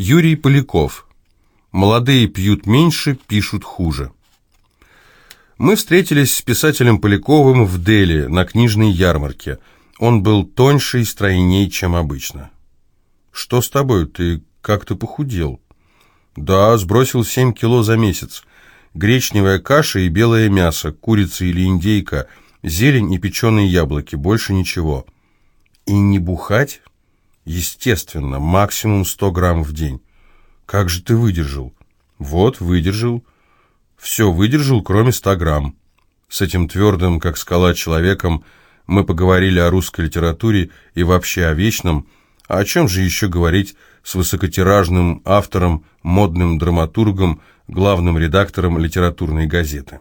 Юрий Поляков. Молодые пьют меньше, пишут хуже. Мы встретились с писателем Поляковым в Дели на книжной ярмарке. Он был тоньше и стройнее, чем обычно. «Что с тобой? Ты как-то похудел?» «Да, сбросил семь кило за месяц. Гречневая каша и белое мясо, курица или индейка, зелень и печеные яблоки, больше ничего». «И не бухать?» «Естественно, максимум сто грамм в день». «Как же ты выдержал?» «Вот, выдержал». Все выдержал, кроме ста грамм. С этим твердым, как скала, человеком мы поговорили о русской литературе и вообще о вечном, а о чем же еще говорить с высокотиражным автором, модным драматургом, главным редактором литературной газеты.